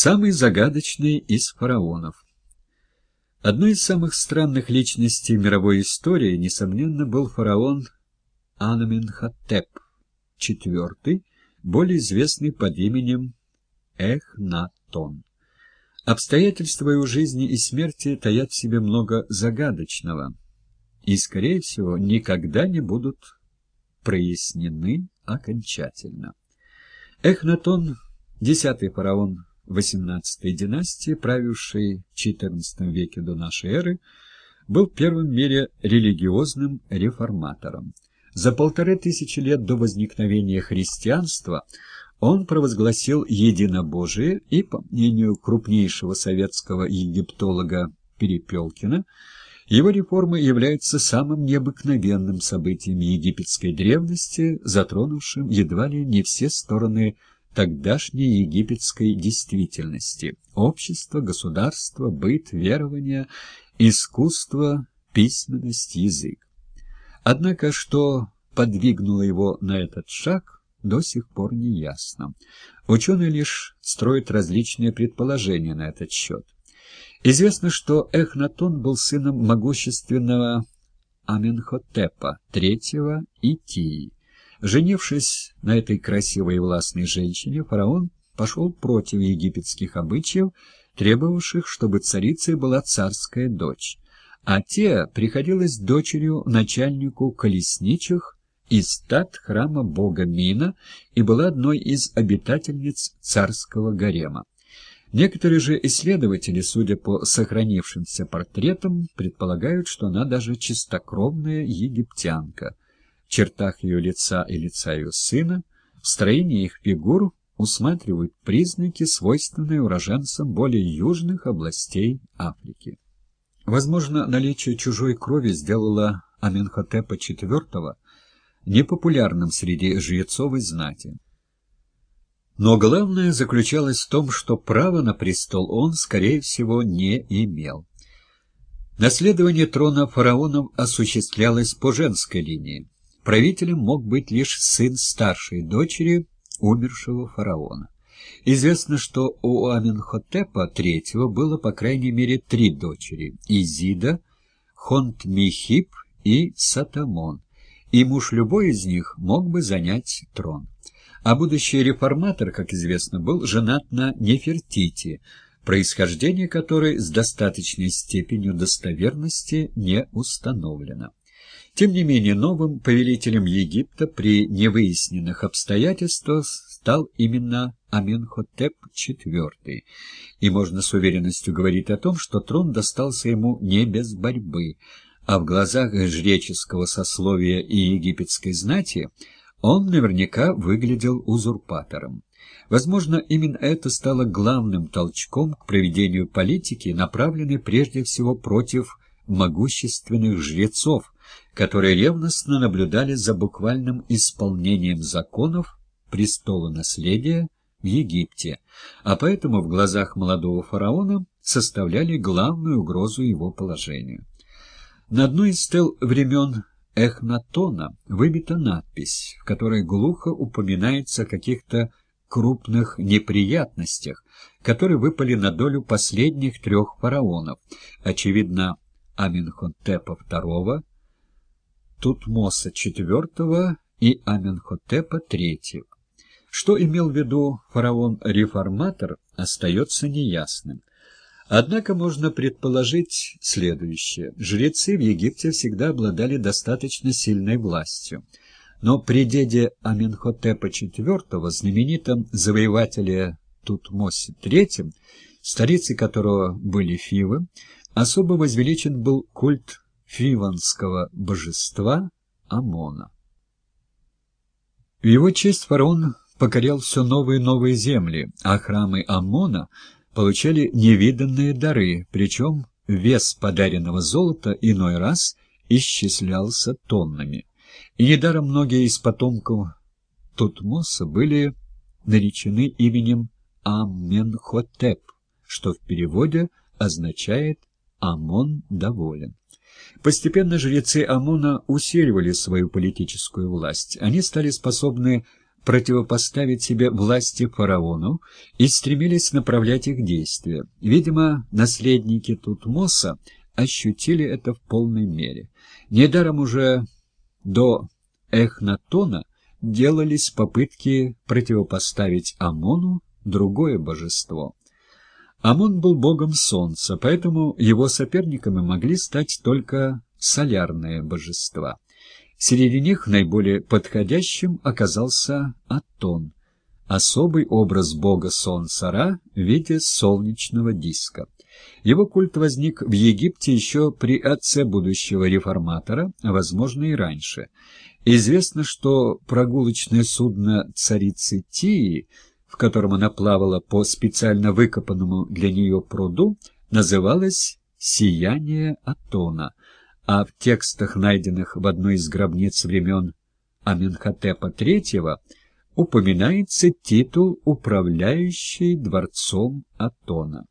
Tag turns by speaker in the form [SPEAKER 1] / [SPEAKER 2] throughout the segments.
[SPEAKER 1] Самый загадочный из фараонов. Одной из самых странных личностей мировой истории, несомненно, был фараон Анаменхотеп IV, более известный под именем Эхнатон. Обстоятельства его жизни и смерти таят в себе много загадочного и, скорее всего, никогда не будут прояснены окончательно. Эхнатон, десятый фараон XVIII династии, правивший в XIV веке до нашей эры, был первым в мире религиозным реформатором. За полторы тысячи лет до возникновения христианства он провозгласил единобожие и, по мнению крупнейшего советского египтолога Перепелкина, его реформы являются самым необыкновенным событием египетской древности, затронувшим едва ли не все стороны тогдашней египетской действительности – общество, государство, быт, верование, искусство, письменность, язык. Однако, что подвигнуло его на этот шаг, до сих пор не ясно. Ученые лишь строят различные предположения на этот счет. Известно, что Эхнатон был сыном могущественного Аменхотепа III Итии. Женившись на этой красивой и властной женщине, фараон пошел против египетских обычаев, требовавших, чтобы царицей была царская дочь, а те приходилось дочерью начальнику колесничих из стад храма бога Мина и была одной из обитательниц царского гарема. Некоторые же исследователи, судя по сохранившимся портретам, предполагают, что она даже чистокровная египтянка – чертах ее лица и лица ее сына, в строении их фигур усматривают признаки, свойственные уроженцам более южных областей Африки. Возможно, наличие чужой крови сделало Аменхотепа IV непопулярным среди жрецов и знати. Но главное заключалось в том, что право на престол он, скорее всего, не имел. Наследование трона фараонов осуществлялось по женской линии. Правителем мог быть лишь сын старшей дочери умершего фараона. Известно, что у Аменхотепа III было по крайней мере три дочери – Изида, Хонтмихип и Сатамон, и муж любой из них мог бы занять трон. А будущий реформатор, как известно, был женат на Нефертити, происхождение которой с достаточной степенью достоверности не установлено. Тем не менее, новым повелителем Египта при невыясненных обстоятельствах стал именно Аменхотеп IV, и можно с уверенностью говорить о том, что трон достался ему не без борьбы, а в глазах жреческого сословия и египетской знати он наверняка выглядел узурпатором. Возможно, именно это стало главным толчком к проведению политики, направленной прежде всего против могущественных жрецов, которые ревностно наблюдали за буквальным исполнением законов престола наследия в Египте, а поэтому в глазах молодого фараона составляли главную угрозу его положению. На одной из стел времен Эхнатона выбита надпись, в которой глухо упоминается о каких-то крупных неприятностях, которые выпали на долю последних трех фараонов, очевидно, Аменхотепа II, Тутмоса IV и Аменхотепа III. Что имел в виду фараон-реформатор, остается неясным. Однако можно предположить следующее. Жрецы в Египте всегда обладали достаточно сильной властью. Но при деде Аменхотепа IV, знаменитом завоевателе Тутмосе III, столицей которого были Фивы, особо возвеличен был культ фиванского божества Амона. В его честь фараон покорял все новые и новые земли, а храмы Амона получали невиданные дары, причем вес подаренного золота иной раз исчислялся тоннами. И недаром многие из потомков Тутмоса были наречены именем Амменхотеп, что в переводе означает «Амон доволен». Постепенно жрецы Амона усиливали свою политическую власть. Они стали способны противопоставить себе власти фараону и стремились направлять их действия. Видимо, наследники Тутмоса ощутили это в полной мере. Недаром уже до Эхнатона делались попытки противопоставить Амону другое божество. Амон был богом солнца, поэтому его соперниками могли стать только солярные божества. Среди них наиболее подходящим оказался Атон, особый образ бога солнца Ра в виде солнечного диска. Его культ возник в Египте еще при отце будущего реформатора, а возможно и раньше. Известно, что прогулочное судно царицы Тии, в котором она плавала по специально выкопанному для нее пруду, называлось «Сияние Атона», а в текстах, найденных в одной из гробниц времен Аменхотепа III, упоминается титул «Управляющий дворцом Атона».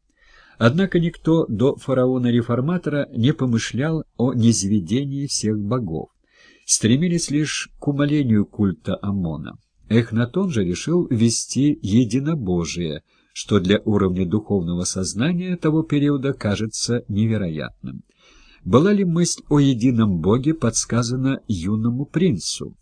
[SPEAKER 1] Однако никто до фараона-реформатора не помышлял о низведении всех богов. Стремились лишь к умолению культа Амона. Эхнатон же решил ввести единобожие, что для уровня духовного сознания того периода кажется невероятным. Была ли мысль о едином боге подсказана юному принцу?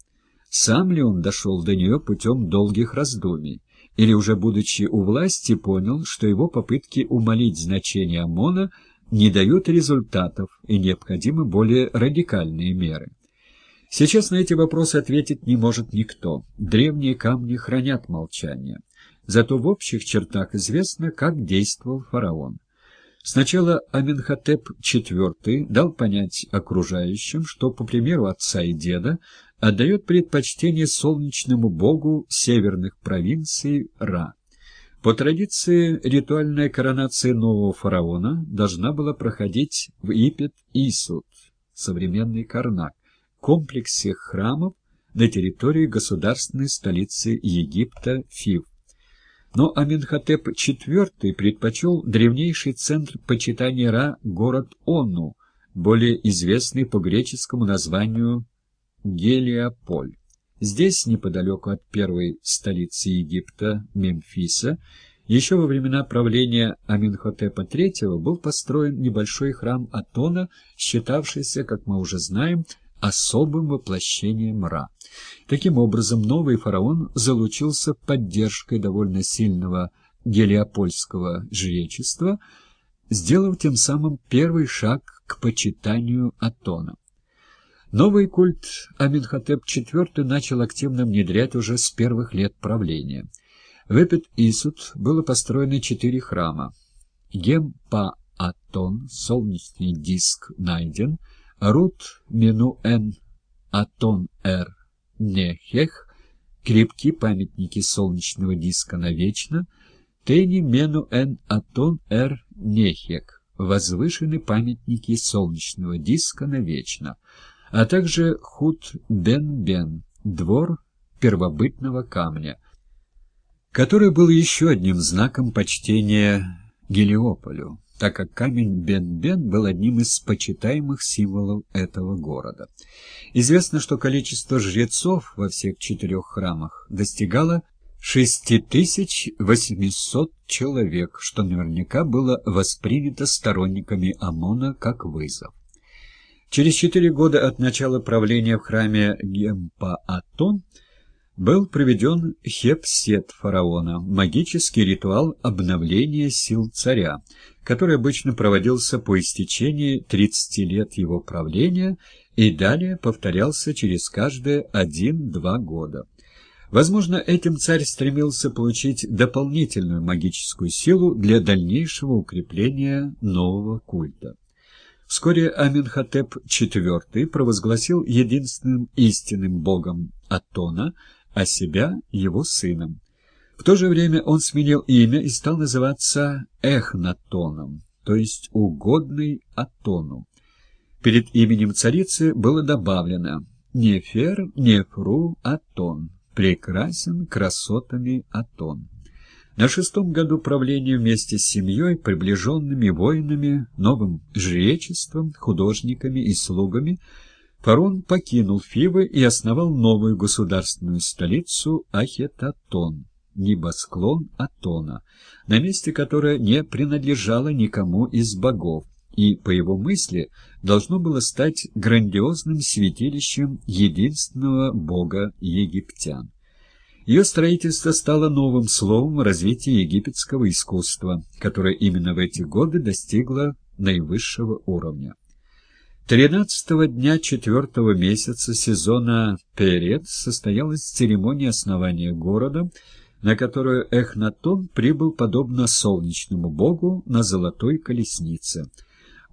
[SPEAKER 1] Сам ли он дошел до нее путем долгих раздумий? или уже будучи у власти понял, что его попытки умолить значение ОМОНа не дают результатов и необходимы более радикальные меры. Сейчас на эти вопросы ответить не может никто. Древние камни хранят молчание. Зато в общих чертах известно, как действовал фараон. Сначала Аменхотеп IV дал понять окружающим, что, по примеру отца и деда, отдает предпочтение солнечному богу северных провинций Ра. По традиции, ритуальная коронация нового фараона должна была проходить в Ипет-Исут, современный Карнак, комплексе храмов на территории государственной столицы Египта Фив. Но Аменхотеп IV предпочел древнейший центр почитания Ра город Онну, более известный по греческому названию Гелиополь. Здесь, неподалеку от первой столицы Египта, Мемфиса, еще во времена правления Аминхотепа III был построен небольшой храм Атона, считавшийся, как мы уже знаем, особым воплощением Ра. Таким образом, новый фараон залучился поддержкой довольно сильного гелиопольского жречества, сделав тем самым первый шаг к почитанию Атона. Новый культ Аминхотеп IV начал активно внедрять уже с первых лет правления. В Эпет-Исут было построено четыре храма. Гемпа-Атон, солнечный диск, найден. Рут-Мену-Эн, Атон-Эр, Нехех, крепкие памятники солнечного диска навечно. Тени-Мену-Эн, Атон-Эр, Нехек, возвышены памятники солнечного диска навечно а также Худ-Бен-Бен, двор первобытного камня, который был еще одним знаком почтения Гелиополю, так как камень Бен-Бен был одним из почитаемых символов этого города. Известно, что количество жрецов во всех четырех храмах достигало 6800 человек, что наверняка было воспринято сторонниками ОМОНа как вызов. Через четыре года от начала правления в храме Гемпаатон был проведен хепсет фараона, магический ритуал обновления сил царя, который обычно проводился по истечении 30 лет его правления и далее повторялся через каждые один-два года. Возможно, этим царь стремился получить дополнительную магическую силу для дальнейшего укрепления нового культа. Вскоре Аменхотеп IV провозгласил единственным истинным богом Атона, а себя его сыном. В то же время он сменил имя и стал называться Эхнатоном, то есть угодный Атону. Перед именем царицы было добавлено «Нефер, Нефру, Атон, прекрасен красотами Атон». На шестом году правления вместе с семьей, приближенными воинами, новым жречеством, художниками и слугами Фарон покинул Фивы и основал новую государственную столицу Ахетатон, небосклон Атона, на месте которое не принадлежало никому из богов, и, по его мысли, должно было стать грандиозным святилищем единственного бога египтян. Ее строительство стало новым словом развития египетского искусства, которое именно в эти годы достигло наивысшего уровня. Тринадцатого дня четвертого месяца сезона Перед состоялась церемония основания города, на которую Эхнатон прибыл подобно солнечному богу на золотой колеснице.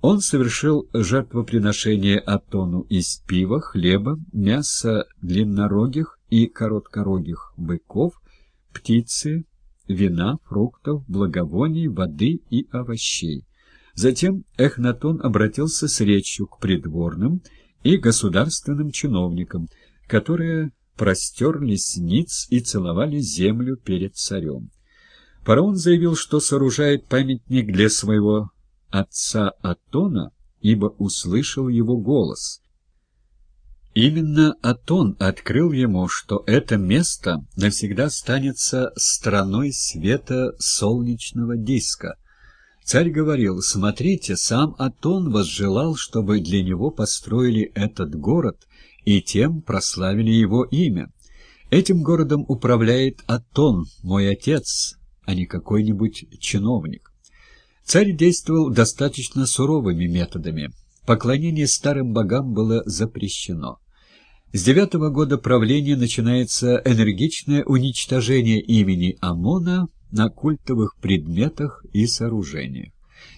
[SPEAKER 1] Он совершил жертвоприношение Атону из пива, хлеба, мяса длиннорогих и короткорогих быков, птицы, вина, фруктов, благовоний, воды и овощей. Затем Эхнатон обратился с речью к придворным и государственным чиновникам, которые простерлись ниц и целовали землю перед царем. Фараон заявил, что сооружает памятник для своего отца Атона, ибо услышал его голос. Именно Атон открыл ему, что это место навсегда останется страной света солнечного диска. Царь говорил, смотрите, сам Атон возжелал, чтобы для него построили этот город и тем прославили его имя. Этим городом управляет Атон, мой отец, а не какой-нибудь чиновник. Царь действовал достаточно суровыми методами. Поклонение старым богам было запрещено. С девятого года правления начинается энергичное уничтожение имени Амона на культовых предметах и сооружениях.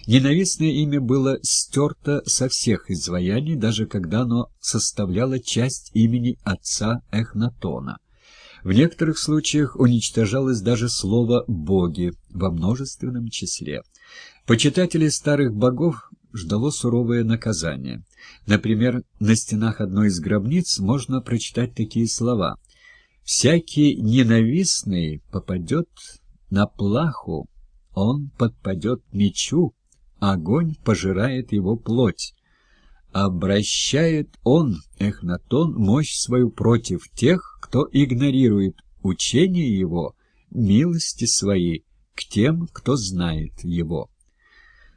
[SPEAKER 1] Ненавистное имя было стерто со всех изваяний, даже когда оно составляло часть имени отца Эхнатона. В некоторых случаях уничтожалось даже слово «боги» во множественном числе. Почитателей старых богов ждало суровое наказание. Например, на стенах одной из гробниц можно прочитать такие слова «Всякий ненавистный попадет на плаху, он подпадет мечу, огонь пожирает его плоть» обращает он, Эхнатон, мощь свою против тех, кто игнорирует учение его, милости свои к тем, кто знает его.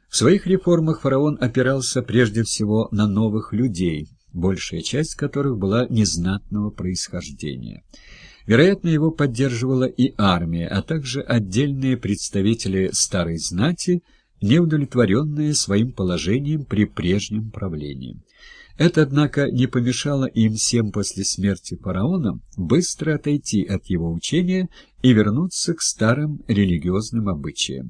[SPEAKER 1] В своих реформах фараон опирался прежде всего на новых людей, большая часть которых была незнатного происхождения. Вероятно, его поддерживала и армия, а также отдельные представители старой знати – неудовлетворенные своим положением при прежнем правлении. Это, однако, не помешало им всем после смерти фараона быстро отойти от его учения и вернуться к старым религиозным обычаям.